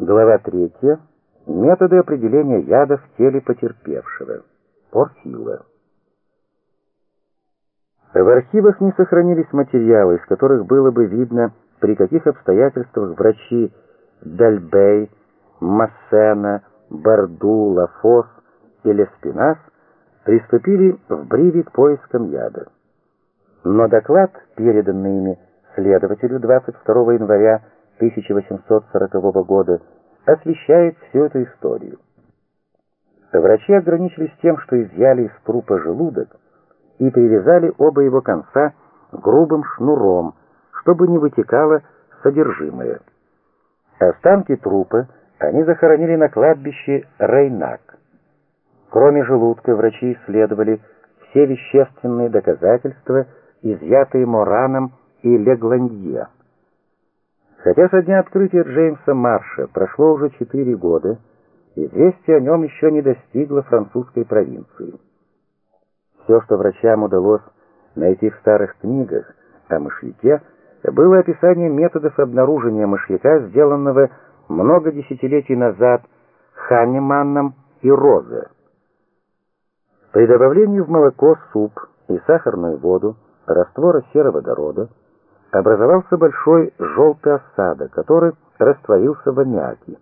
Глава 3. Методы определения яда в теле потерпевшего. Порфила. В архивах не сохранились материалы, из которых было бы видно, при каких обстоятельствах врачи Дальбей, Массена, Барду, Лафос и Леспинас приступили в Бриве к поискам яда. Но доклад, переданный ими следователю 22 января 1840 года, освещает всю эту историю. Врачи ограничились тем, что изъяли из трупа желудок и привязали оба его конца грубым шнуром, чтобы не вытекало содержимое. Останки трупа они захоронили на кладбище Рейнак. Кроме желудка, врачи исследовали все вещественные доказательства, изъятые Мораном и Легландье. Хотя со дня открытия Джеймса Марша прошло уже четыре года, известие о нем еще не достигло французской провинции. Все, что врачам удалось найти в старых книгах о мышьяке, было описание методов обнаружения мышьяка, сделанного много десятилетий назад Ханнеманном и Розе. При добавлении в молоко, суп и сахарную воду раствора сероводорода образовался большой желтый осадок, который растворился в аммиаке.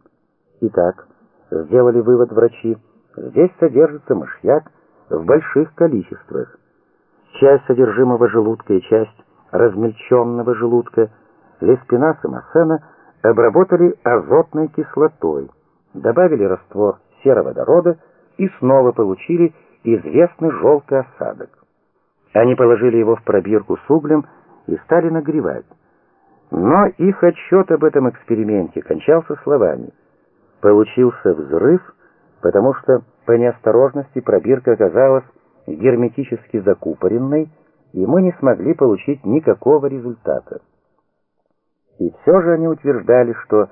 Итак, сделали вывод врачи, здесь содержится мышьяк в больших количествах. Часть содержимого желудка и часть размельченного желудка Леспинас и Массена обработали азотной кислотой, добавили раствор сероводорода и снова получили известный желтый осадок. Они положили его в пробирку с углем и стали нагревать. Но их отчет об этом эксперименте кончался словами. Получился взрыв, потому что по неосторожности пробирка оказалась герметически закупоренной, и мы не смогли получить никакого результата. И все же они утверждали, что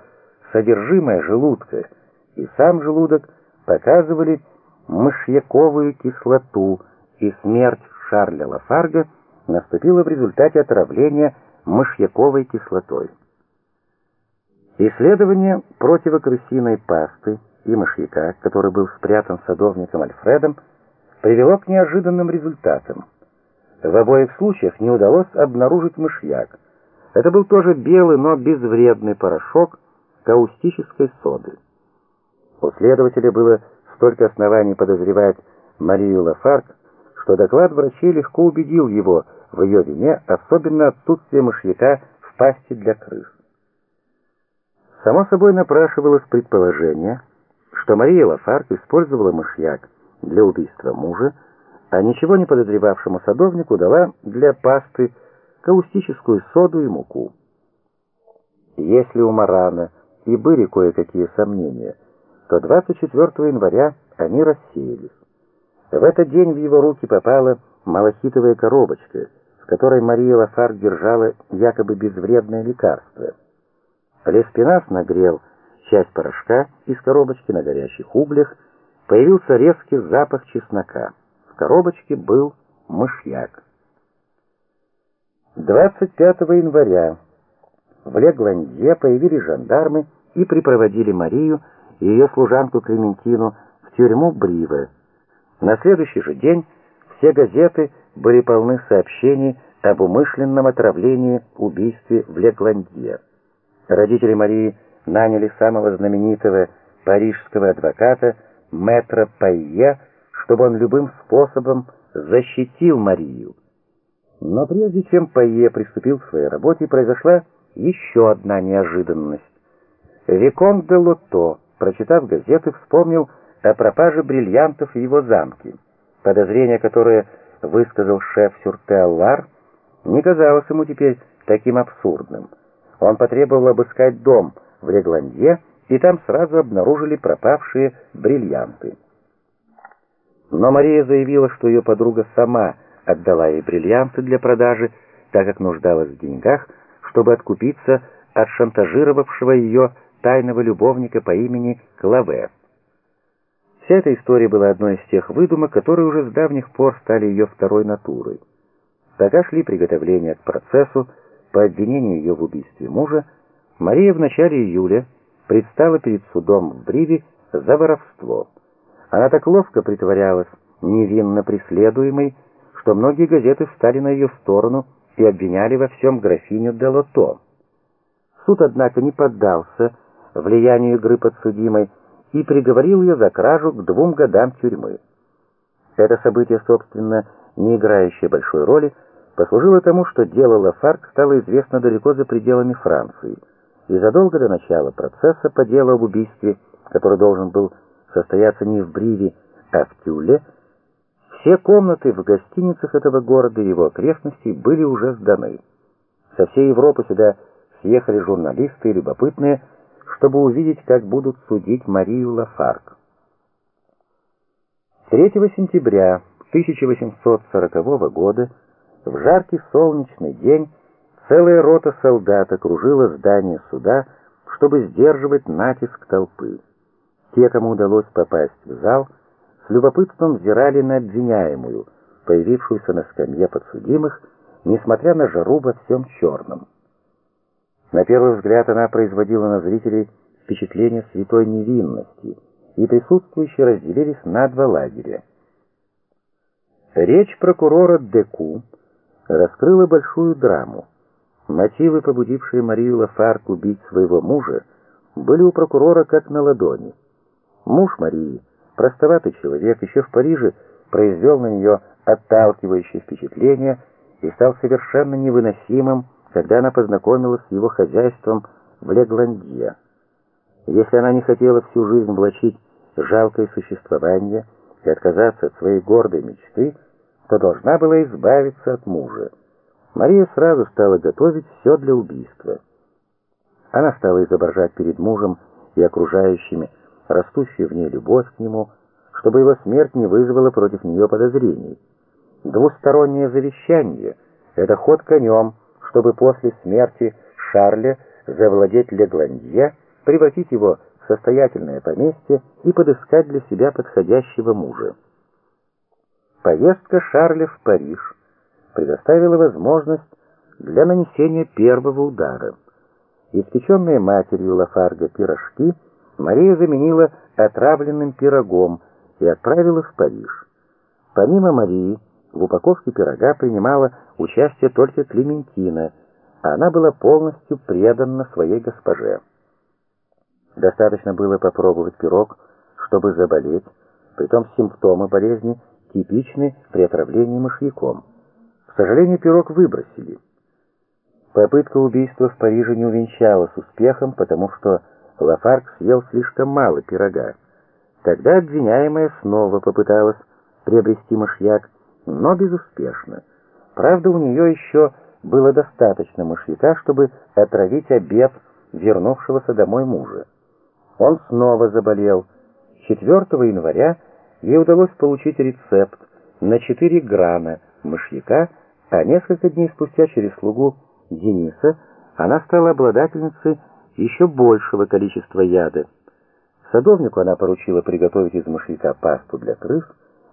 содержимое желудка и сам желудок показывали мышьяковую кислоту, и смерть Шарля Лафарга наступила в результате отравления мышьяковой кислотой. Исследование противокрысиной пасты и мышьяка, который был спрятан садовником Альфредом, привело к неожиданным результатам. В обоих случаях не удалось обнаружить мышьяк. Это был тоже белый, но безвредный порошок каустической соды. У следователя было столько оснований подозревать Марию Лафарг, что доклад врачей легко убедил его в ее вине, особенно отсутствие мышьяка в пасти для крыс. Само собой напрашивалось предположение, что Мария Лафарг использовала мышьяк для убийства мужа, а ничего не подозревавшему садовнику дала для пасты каустическую соду и муку. Если у Марана и были кое-какие сомнения, то 24 января они рассеялись. В этот день в его руки попала малахитовая коробочка, которой Мария Лафар держала якобы безвредное лекарство. Леспинас нагрел часть порошка из коробочки на горячих углях, появился резкий запах чеснока. В коробочке был мышьяк. 25 января в Легландье появились жандармы и припроводили Марию и ее служанку Клементину в тюрьму Бриве. На следующий же день все газеты были полны сообщений об умышленном отравлении, убийстве в Лекландье. Родители Марии наняли самого знаменитого парижского адвоката Мэтра Пайе, чтобы он любым способом защитил Марию. Но прежде чем Пайе приступил к своей работе, произошла еще одна неожиданность. Викон де Лото, прочитав газеты, вспомнил о пропаже бриллиантов в его замке. Подозрение, которое высказал шеф Сюрте-Аллар, не казалось ему теперь таким абсурдным. Он потребовал обыскать дом в Регландье, и там сразу обнаружили пропавшие бриллианты. Но Мария заявила, что ее подруга сама отдала ей бриллианты для продажи, так как нуждалась в деньгах, чтобы откупиться от шантажировавшего ее тайного любовника по имени Клаве. Вся эта история была одной из тех выдумок, которые уже с давних пор стали ее второй натурой. Пока шли приготовления к процессу по обвинению ее в убийстве мужа, Мария в начале июля предстала перед судом в Бриве за воровство. Она так ловко притворялась невинно преследуемой, что многие газеты встали на ее сторону и обвиняли во всем графиню де Лото. Суд, однако, не поддался влиянию игры подсудимой и приговорил ее за кражу к двум годам тюрьмы. Это событие, собственно, не играющее большой роли, послужило тому, что дело Лафарк стало известно далеко за пределами Франции, и задолго до начала процесса по делу об убийстве, который должен был состояться не в Бриве, а в Тюле, все комнаты в гостиницах этого города и его окрестностей были уже сданы. Со всей Европы сюда съехали журналисты и любопытные, чтобы увидеть, как будут судить Марию Лафарк. 3 сентября 1840 года в жаркий солнечный день целая рота солдат окружила здание суда, чтобы сдерживать натиск толпы. Те, кому удалось попасть в зал, с любопытством взирали на обвиняемую, появившуюся на скамье подсудимых, несмотря на жару во всем черном. На первый взгляд она производила на зрителей впечатление святой невинности, и присутствующие разделились на два лагеря. Речь прокурора Деку раскрыла большую драму. Мотивы, побудившие Марию Лафарк убить своего мужа, были у прокурора как на ладони. Муж Марии, простоватый человек, еще в Париже произвел на нее отталкивающее впечатление и стал совершенно невыносимым, когда она познакомилась с его хозяйством в Легландье. Если она не хотела всю жизнь влачить жалкое существование и отказаться от своей гордой мечты, то должна была избавиться от мужа. Мария сразу стала готовить все для убийства. Она стала изображать перед мужем и окружающими растущую в ней любовь к нему, чтобы его смерть не вызвала против нее подозрений. Двустороннее завещание — это ход конем, чтобы после смерти Шарля завладеть Легландье, превратить его в состоятельное поместье и подыскать для себя подходящего мужа. Поездка Шарля в Париж предоставила возможность для нанесения первого удара. Испеченные матерью Лафарга пирожки — Мария заменила отравленным пирогом и отправила в Париж. Помимо Марии, в упаковке пирога принимала участие только Клементина, а она была полностью предана своей госпоже. Достаточно было попробовать пирог, чтобы заболеть, притом симптомы болезни типичны при отравлении мышьяком. К сожалению, пирог выбросили. Попытка убийства в Париже не увенчалась успехом, потому что Лафарк съел слишком мало пирога. Тогда обвиняемая снова попыталась приобрести мышьяк, но безуспешно. Правда, у нее еще было достаточно мышьяка, чтобы отравить обед вернувшегося домой мужа. Он снова заболел. 4 января ей удалось получить рецепт на 4 грана мышьяка, а несколько дней спустя через слугу Дениса она стала обладательницей еще большего количества яда. Садовнику она поручила приготовить из мышьяка пасту для крыс,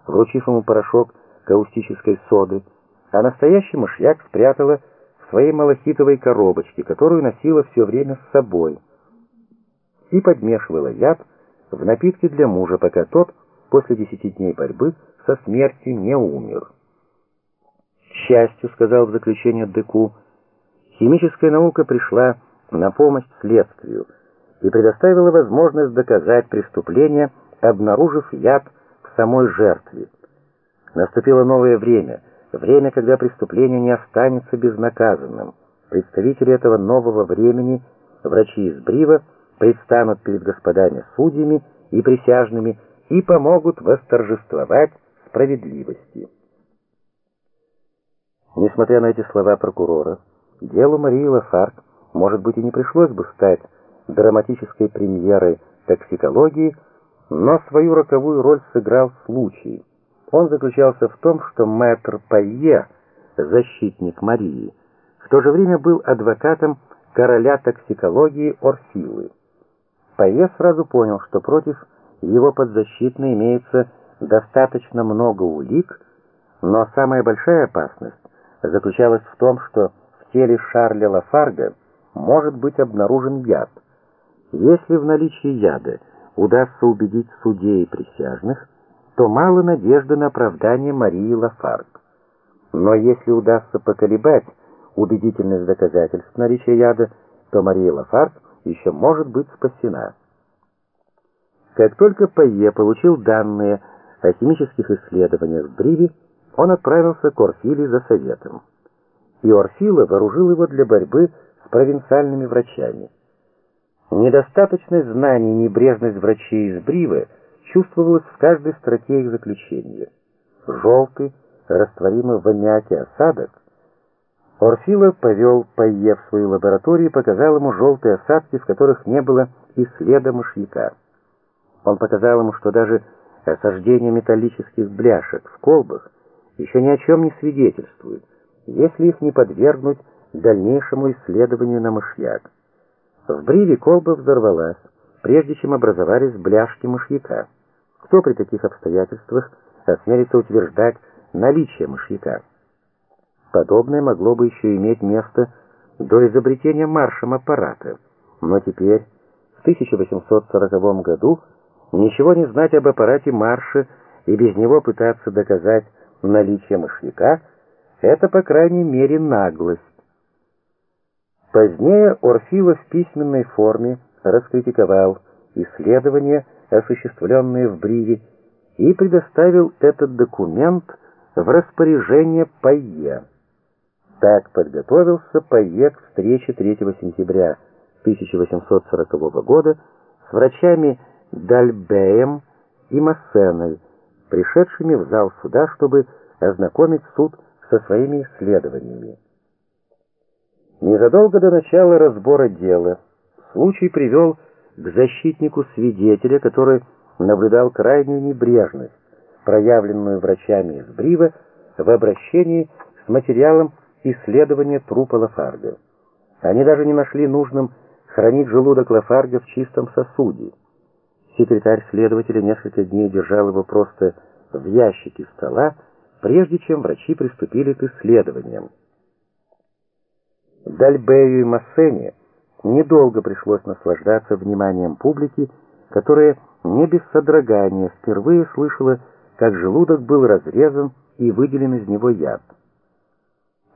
вручив ему порошок каустической соды, а настоящий мышьяк спрятала в своей малахитовой коробочке, которую носила все время с собой, и подмешивала яд в напитки для мужа, пока тот после десяти дней борьбы со смертью не умер. Счастью, сказал в заключение Деку, химическая наука пришла на помощь следствию и предоставила возможность доказать преступление, обнаружив яд в самой жертве. Наступило новое время, время, когда преступление не останется безнаказанным. Представители этого нового времени, врачи из Брива, предстанут перед господами судьями и присяжными и помогут восторжествовать справедливости. Несмотря на эти слова прокурора, делу Марии Лафарк может быть, и не пришлось бы стать драматической премьерой токсикологии, но свою роковую роль сыграл случай. Он заключался в том, что мэтр Пайе, защитник Марии, в то же время был адвокатом короля токсикологии Орфилы. Пайе сразу понял, что против его подзащитной имеется достаточно много улик, но самая большая опасность заключалась в том, что в теле Шарля Лафарга может быть обнаружен яд. Если в наличии яда удастся убедить судей и присяжных, то мало надежды на оправдание Марии Лафарг. Но если удастся поколебать убедительность доказательств наличия яда, то Мария Лафарг еще может быть спасена. Как только Пайе получил данные о химических исследованиях в Бриве, он отправился к Орфиле за советом. И Орфила вооружил его для борьбы с провинциальными врачами. Недостаточность знаний и небрежность врачей из Бривы чувствовалась в каждой строке их заключения. Желтый, растворимый в аммиаке осадок, Орфила повел Пайе в свою лабораторию и показал ему желтые осадки, в которых не было и следа мышьяка. Он показал ему, что даже осаждение металлических бляшек в колбах еще ни о чем не свидетельствует, если их не подвергнуть дальнейшему исследованию на мышьяк. В бриве колба взорвалась, прежде чем образовались бляшки мышьяка. Кто при таких обстоятельствах осмелится утверждать наличие мышьяка? Подобное могло бы еще иметь место до изобретения маршем аппарата, но теперь, в 1840 году, ничего не знать об аппарате марша и без него пытаться доказать наличие мышьяка — это, по крайней мере, наглость. Позднее Орфила в письменной форме раскритиковал исследования, осуществленные в Бриве, и предоставил этот документ в распоряжение Пайе. Так подготовился Пайе к встрече 3 сентября 1840 года с врачами Дальбеем и Массеной, пришедшими в зал суда, чтобы ознакомить суд со своими исследованиями. Незадолго до начала разбора дела случай привел к защитнику свидетеля, который наблюдал крайнюю небрежность, проявленную врачами из Брива в обращении с материалом исследования трупа Лафарга. Они даже не нашли нужным хранить желудок Лафарга в чистом сосуде. Секретарь следователя несколько дней держал его просто в ящике стола, прежде чем врачи приступили к исследованиям. Дальбею и Массене недолго пришлось наслаждаться вниманием публики, которая не без содрогания впервые слышала, как желудок был разрезан и выделен из него яд.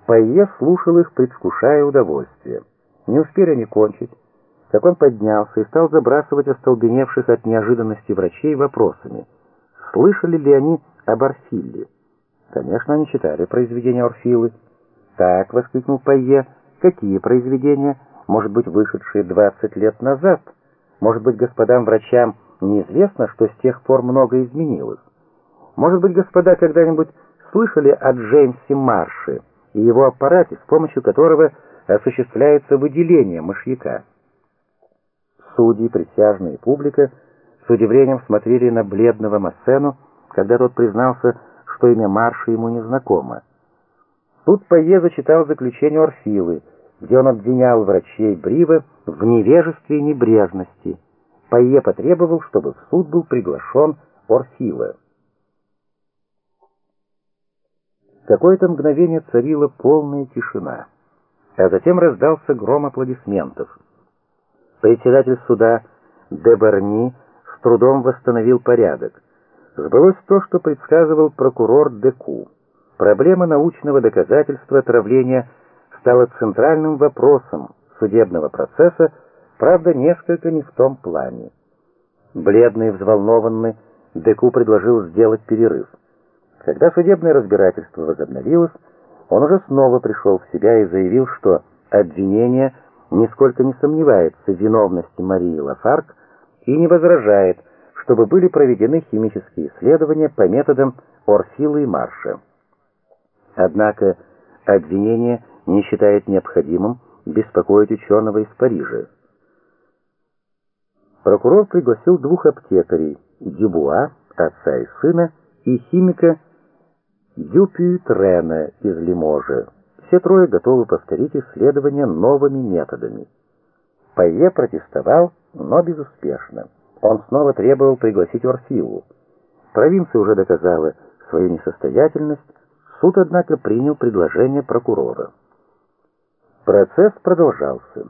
Пайе слушал их, предвкушая удовольствие. Не успели они кончить, как он поднялся и стал забрасывать остолбеневших от неожиданности врачей вопросами. Слышали ли они об Орфилле? Конечно, они читали произведения Орфилы. «Так», — воскликнул Пайе, — Какие произведения, может быть, вышедшие 20 лет назад? Может быть, господам врачам неизвестно, что с тех пор многое изменилось? Может быть, господа когда-нибудь слышали о Джеймсе Марше и его аппарате, с помощью которого осуществляется выделение мышьяка? Судьи, присяжные и публика с удивлением смотрели на бледного Массену, когда тот признался, что имя Марша ему незнакомо. Тут Пайе зачитал заключение Орфилы, где он обвинял врачей Брива в невежестве и небрежности. Пайе потребовал, чтобы в суд был приглашен Орфила. Какое-то мгновение царила полная тишина, а затем раздался гром аплодисментов. Председатель суда Дебарни с трудом восстановил порядок. Сбылось то, что предсказывал прокурор Деку. Проблема научного доказательства отравления стала центральным вопросом судебного процесса, правда, несколько не в том плане. Бледный и взволнованный, Деку предложил сделать перерыв. Когда судебное разбирательство возобновилось, он уже снова пришел в себя и заявил, что обвинение нисколько не сомневается в виновности Марии Лафарк и не возражает, чтобы были проведены химические исследования по методам Орфила и Марша. Однако обвинение не считает необходимым беспокоить ученого из Парижа. Прокурор пригласил двух аптекарей, Дюбуа, отца и сына, и химика Дюпютрена из Лиможа. Все трое готовы повторить исследования новыми методами. Пайе протестовал, но безуспешно. Он снова требовал пригласить Орфилу. Провинция уже доказала свою несостоятельность, Суд, однако, принял предложение прокурора. Процесс продолжался.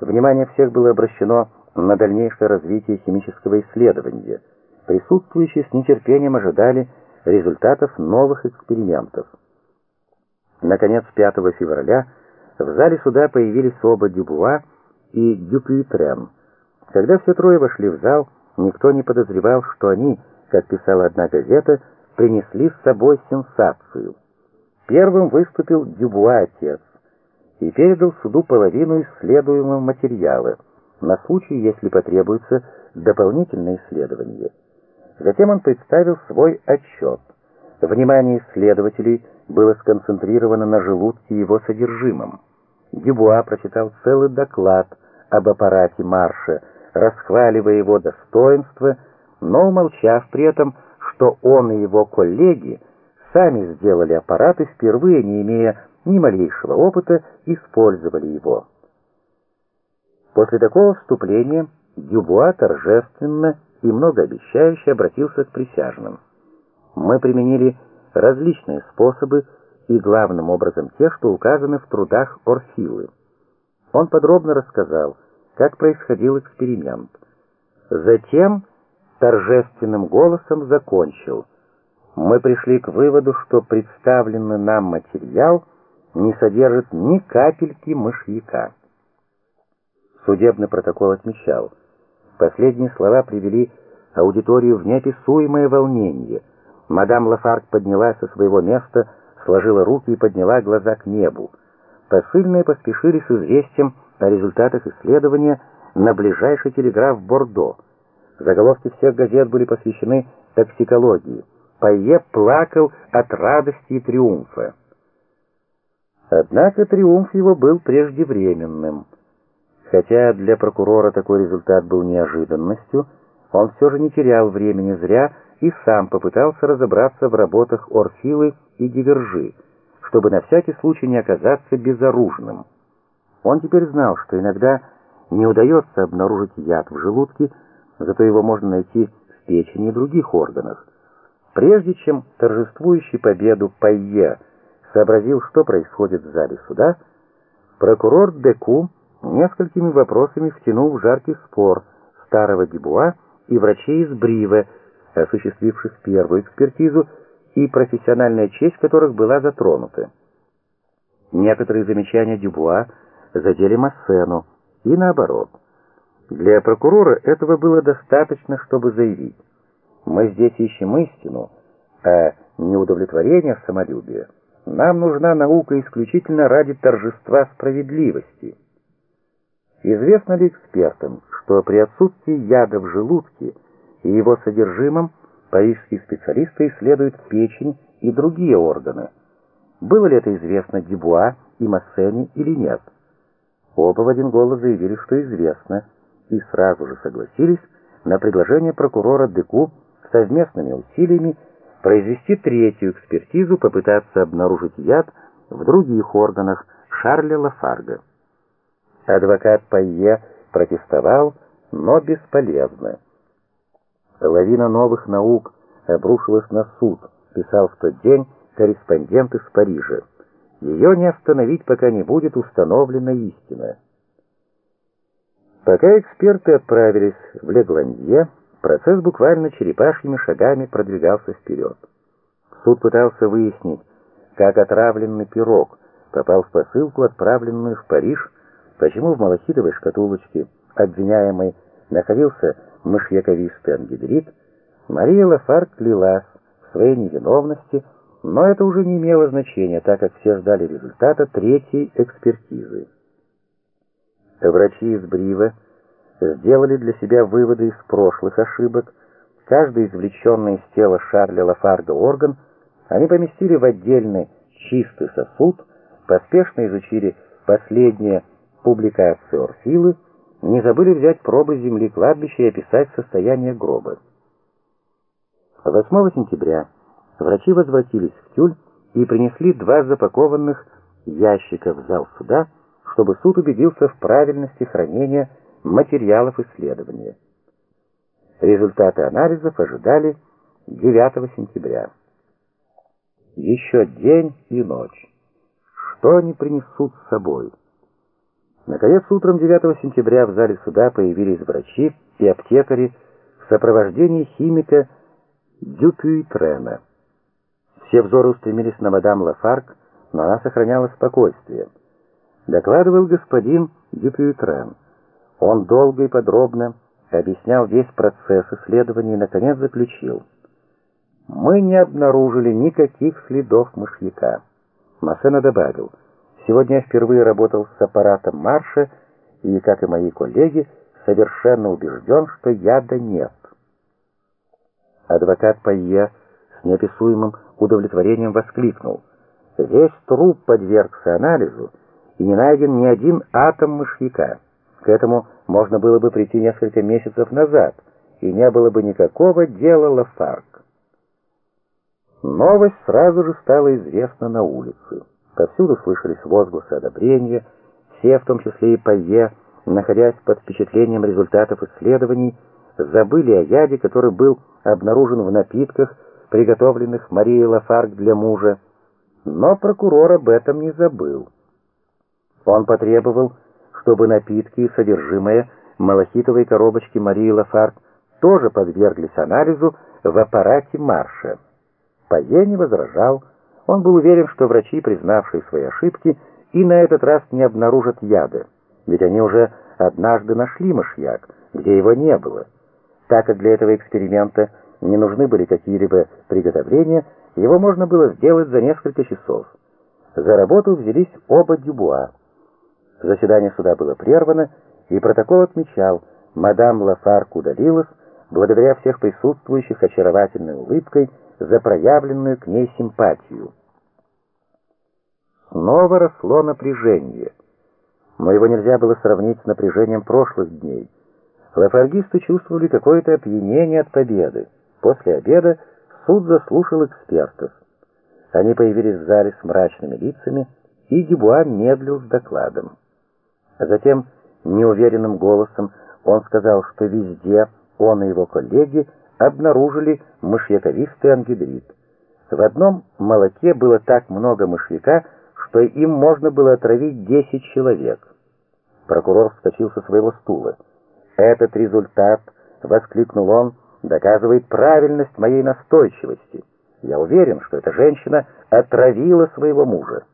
Внимание всех было обращено на дальнейшее развитие химического исследования. Присутствующие с нетерпением ожидали результатов новых экспериментов. Наконец, 5 февраля в зале суда появились оба Дюбуа и Дюпюйтрен. Когда все трое вошли в зал, никто не подозревал, что они, как писала одна газета, принесли с собой сенсацию. Первым выступил Дюбуа-отец и передал суду половину исследуемого материала, на случай, если потребуется дополнительное исследование. Затем он представил свой отчет. Внимание исследователей было сконцентрировано на желудке и его содержимом. Дюбуа прочитал целый доклад об аппарате Марша, расхваливая его достоинства, но умолчав при этом, что он и его коллеги сами сделали аппарат и впервые, не имея ни малейшего опыта, использовали его. После такого вступления Дюбуа торжественно и многообещающе обратился к присяжным. Мы применили различные способы и главным образом те, что указаны в трудах Орфилы. Он подробно рассказал, как происходил эксперимент. Затем торжественным голосом закончил. Мы пришли к выводу, что представленный нам материал не содержит ни капельки мышьяка. Судебный протокол отмечал. Последние слова привели аудиторию в неописуемое волнение. Мадам Лафарг поднялась со своего места, сложила руки и подняла глаза к небу. Посыльные поспешили с известием о результатах исследования на ближайший телеграф Бордо. Заголовки всех газет были посвящены токсикологии. Пайе плакал от радости и триумфа. Однако триумф его был преждевременным. Хотя для прокурора такой результат был неожиданностью, он все же не терял времени зря и сам попытался разобраться в работах Орфилы и Дивержи, чтобы на всякий случай не оказаться безоружным. Он теперь знал, что иногда не удается обнаружить яд в желудке, зато его можно найти в печени и других органах. Прежде чем торжествующий победу Пайе сообразил, что происходит в зале суда, прокурор Деку несколькими вопросами втянул в жаркий спор старого Дебуа и врачей из Бриве, осуществивших первую экспертизу, и профессиональная честь которых была затронута. Некоторые замечания Дюбуа задели Массену, и наоборот. Для прокурора этого было достаточно, чтобы заявить. Мы здесь ищем истину, а не удовлетворение самолюбия. Нам нужна наука исключительно ради торжества справедливости. Известно ли экспертам, что при отсутствии яда в желудке и его содержимом парижские специалисты исследуют печень и другие органы? Было ли это известно Дебуа и Массене или нет? Оба в один голос заявили, что известно, и сразу же согласились на предложение прокурора Деку совместными усилиями произвести третью экспертизу, попытаться обнаружить яд в других органах Шарля Лафарга. Адвокат Пайе протестовал, но бесполезно. Лавина новых наук обрушилась на суд, писал в тот день корреспондент из Парижа. Ее не остановить, пока не будет установлена истина. Пока эксперты отправились в Легландье, процесс буквально черепашьими шагами продвигался вперед. Суд пытался выяснить, как отравленный пирог попал в посылку, отправленную в Париж, почему в малахитовой шкатулочке обвиняемый находился мышьяковистый ангидрид, Мария Лафарк клялась в своей невиновности, но это уже не имело значения, так как все ждали результата третьей экспертизы. Врачи из Брива сделали для себя выводы из прошлых ошибок. Каждый извлеченный из тела Шарля Лафарга орган они поместили в отдельный чистый сосуд, поспешно изучили последние публикации Орфилы, не забыли взять пробы земли кладбища и описать состояние гроба. 8 сентября Врачи возвратились в Тюль и принесли два запакованных ящика в зал суда, чтобы суд убедился в правильности хранения материалов исследования. Результаты анализов ожидали 9 сентября. Еще день и ночь. Что они принесут с собой? Наконец, утром 9 сентября в зале суда появились врачи и аптекари в сопровождении химика Дюпюйтрена. Все взоры устремились на мадам Лафарк, но она сохраняла спокойствие. Докладывал господин Дюпюйтрен. Он долго и подробно объяснял весь процесс исследования и, наконец, заключил. «Мы не обнаружили никаких следов мышьяка». Массена добавил, «Сегодня я впервые работал с аппаратом Марша и, как и мои коллеги, совершенно убежден, что яда нет». Адвокат Пайе с неописуемым удовлетворением воскликнул. «Весь труп подвергся анализу, и не найден ни один атом мышьяка. К этому можно было бы прийти несколько месяцев назад, и не было бы никакого дела Лафарк. Новость сразу же стала известна на улице. Повсюду слышались возгласы одобрения, все, в том числе и Пайе, находясь под впечатлением результатов исследований, забыли о яде, который был обнаружен в напитках, приготовленных Марией Лафарк для мужа. Но прокурор об этом не забыл. Он потребовал, чтобы напитки, содержимое малахитовой коробочки Марии Лафарк, тоже подверглись анализу в аппарате Марша. Пае не возражал. Он был уверен, что врачи, признавшие свои ошибки, и на этот раз не обнаружат яда, ведь они уже однажды нашли мышьяк, где его не было. Так как для этого эксперимента не нужны были какие-либо приготовления, его можно было сделать за несколько часов. За работу взялись оба Дюбуа. Заседание суда было прервано, и протокол отмечал, мадам Лафарк удалилась, благодаря всех присутствующих очаровательной улыбкой, за проявленную к ней симпатию. Снова росло напряжение, но его нельзя было сравнить с напряжением прошлых дней. Лафаргисты чувствовали какое-то опьянение от победы. После обеда суд заслушал экспертов. Они появились в зале с мрачными лицами, и Дюбуа медлил с докладом. А затем неуверенным голосом он сказал, что везде он и его коллеги обнаружили мышьяковистый ангидрид. В одном молоке было так много мышьяка, что им можно было отравить 10 человек. Прокурор вскочил со своего стула. «Этот результат», — воскликнул он, — «доказывает правильность моей настойчивости. Я уверен, что эта женщина отравила своего мужа».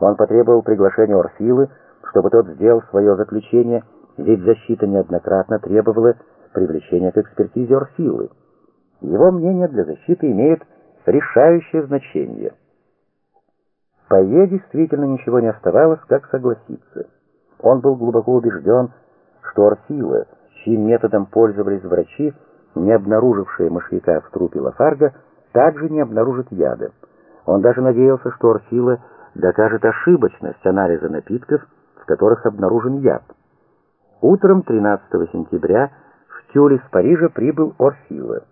Он потребовал приглашения Орфилы, чтобы тот сделал свое заключение, ведь защита неоднократно требовала привлечения к экспертизе Орфилы. Его мнение для защиты имеет решающее значение. Пае действительно ничего не оставалось, как согласиться. Он был глубоко убежден, что Орфила, чьим методом пользовались врачи, не обнаружившие мышьяка в трупе Лафарга, также не обнаружит яда. Он даже надеялся, что Орфила докажет ошибочность анализа напитков, которых обнаружен яд. Утром 13 сентября в Тюль из Парижа прибыл Орфила.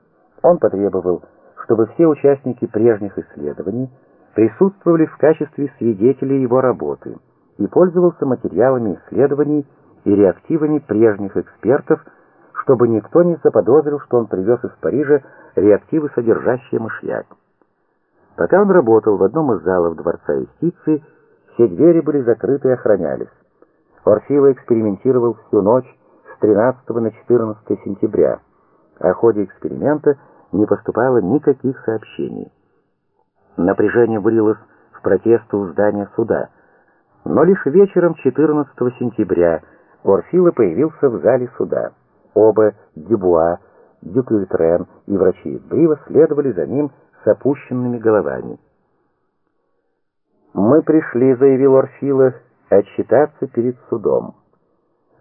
Он потребовал, чтобы все участники прежних исследований присутствовали в качестве свидетелей его работы и пользовался материалами исследований и реактивами прежних экспертов, чтобы никто не заподозрил, что он привез из Парижа реактивы, содержащие мышьяк. Пока он работал в одном из залов Дворца юстиции, все двери были закрыты и охранялись. Орфила экспериментировал всю ночь с 13 на 14 сентября. О ходе эксперимента не поступало никаких сообщений. Напряжение вылилось в протест у здания суда. Но лишь вечером 14 сентября Орфила появился в зале суда. Оба Дюбуа, Дюкюйтрен и врачи Брива следовали за ним с опущенными головами. «Мы пришли», — заявил Орфила, — «отчитаться перед судом».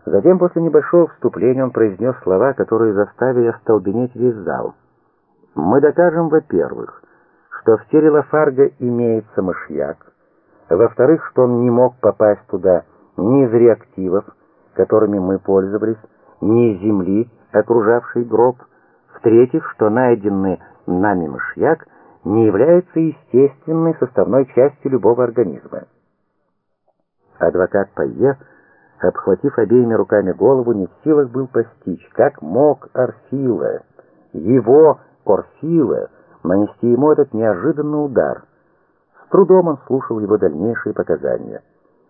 Затем, после небольшого вступления, он произнес слова, которые заставили остолбенеть весь зал. «Мы докажем, во-первых, что в теле Лафарга имеется мышьяк, во-вторых, что он не мог попасть туда ни из реактивов, которыми мы пользовались, ни из земли, окружавшей гроб, в-третьих, что найденный нами мышьяк не является естественной составной частью любого организма. Адвокат Пайе, обхватив обеими руками голову, не в силах был постичь, как мог Орфила, его Орфила, нанести ему этот неожиданный удар. С трудом он слушал его дальнейшие показания.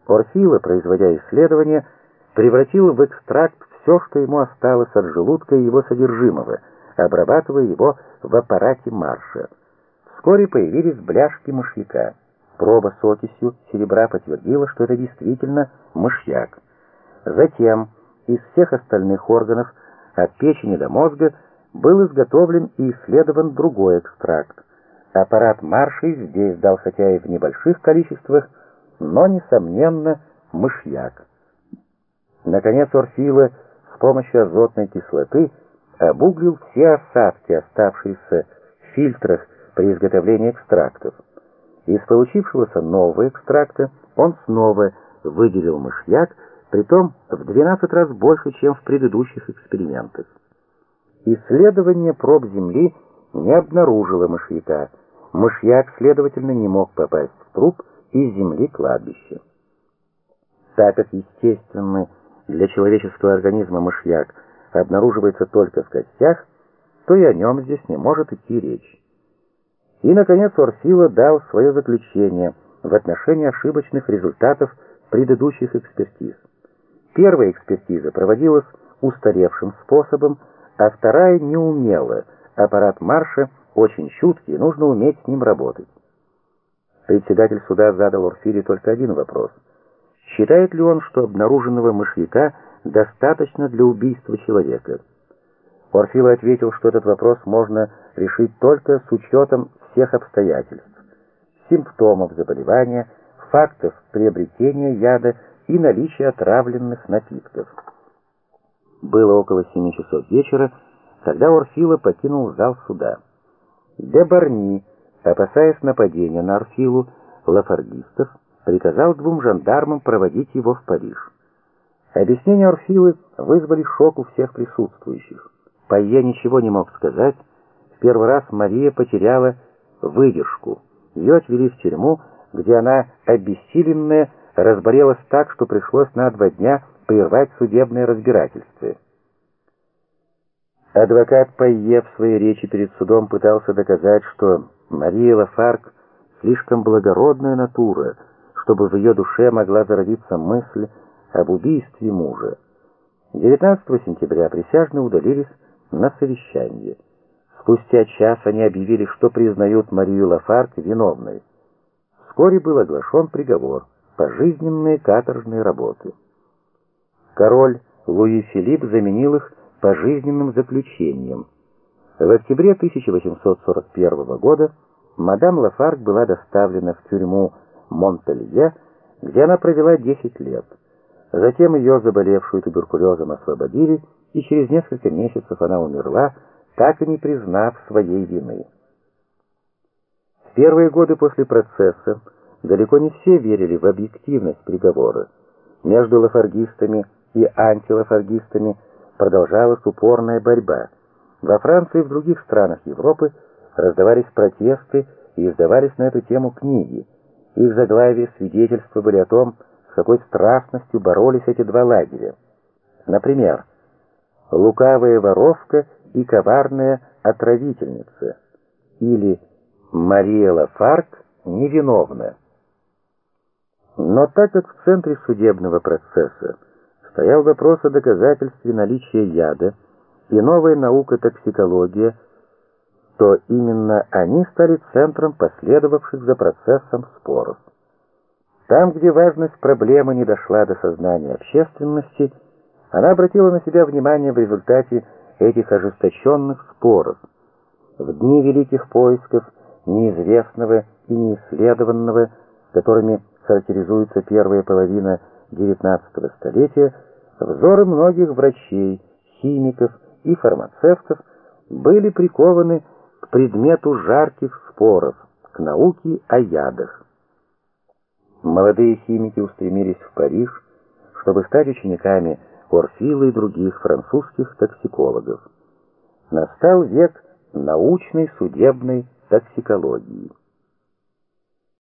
Орфила, производя исследования, превратил в экстракт все, что ему осталось от желудка и его содержимого, обрабатывая его в аппарате Марша. Вскоре появились бляшки мышьяка. Проба с окисью серебра подтвердила, что это действительно мышьяк. Затем из всех остальных органов, от печени до мозга, был изготовлен и исследован другой экстракт. Аппарат Маршей здесь дал хотя и в небольших количествах, но, несомненно, мышьяк. Наконец Орфила с помощью азотной кислоты обуглил все осадки, оставшиеся в фильтрах при изготовлении экстрактов. Из получившегося нового экстракта он снова выделил мышьяк, притом в 12 раз больше, чем в предыдущих экспериментах. Исследование проб Земли не обнаружило мышьяка. Мышьяк, следовательно, не мог попасть в труп из земли кладбища. Так как естественный для человеческого организма мышьяк обнаруживается только в костях, то и о нем здесь не может идти речь. И, наконец, Орфила дал свое заключение в отношении ошибочных результатов предыдущих экспертиз. Первая экспертиза проводилась устаревшим способом, а вторая неумело. Аппарат Марша очень чуткий, нужно уметь с ним работать. Председатель суда задал Орфиле только один вопрос. Считает ли он, что обнаруженного мышьяка достаточно для убийства человека? Орфила ответил, что этот вопрос можно решить только с учетом всех обстоятельств, симптомов заболевания, фактов приобретения яда и наличия отравленных напитков. Было около семи часов вечера, когда Орфила покинул зал суда. Де Барни, опасаясь нападения на Орфилу, лафаргистов, приказал двум жандармам проводить его в Париж. Объяснения Орфилы вызвали шок у всех присутствующих. Пайе ничего не мог сказать. В первый раз Мария потеряла выдержку. Ее отвели в тюрьму, где она, обессиленная, разболелась так, что пришлось на два дня прервать судебное разбирательство. Адвокат Пайе в своей речи перед судом пытался доказать, что Мария Лафарк слишком благородная натура, чтобы в ее душе могла зародиться мысль об убийстве мужа. 19 сентября присяжные удалились на совещание. Спустя час они объявили, что признают Марию Лафарк виновной. Вскоре был оглашен приговор – пожизненные каторжные работы. Король Луи Филипп заменил их пожизненным заключением. В октябре 1841 года мадам Лафарк была доставлена в тюрьму Монпелье, где она провела 10 лет. Затем ее, заболевшую туберкулезом, освободили, и через несколько месяцев она умерла, так и не признав своей вины. В первые годы после процесса далеко не все верили в объективность приговора. Между лафаргистами и антилафаргистами продолжалась упорная борьба. Во Франции и в других странах Европы раздавались протесты и издавались на эту тему книги. Их заглавия свидетельствовали о том, с какой страстностью боролись эти два лагеря. Например, «Лукавая воровка и коварная отравительница» или «Мария Лафарк невиновна». Но так как в центре судебного процесса стоял вопрос о доказательстве наличия яда и новая наука токсикология, то именно они стали центром последовавших за процессом споров. Там, где важность проблемы не дошла до сознания общественности, она обратила на себя внимание в результате этих ожесточенных споров. В дни великих поисков неизвестного и неисследованного, которыми характеризуется первая половина XIX столетия, взоры многих врачей, химиков и фармацевтов были прикованы к предмету жарких споров, к науке о ядах. Молодые химики устремились в Париж, чтобы стать учениками Орфила и других французских токсикологов. Настал век научной судебной токсикологии.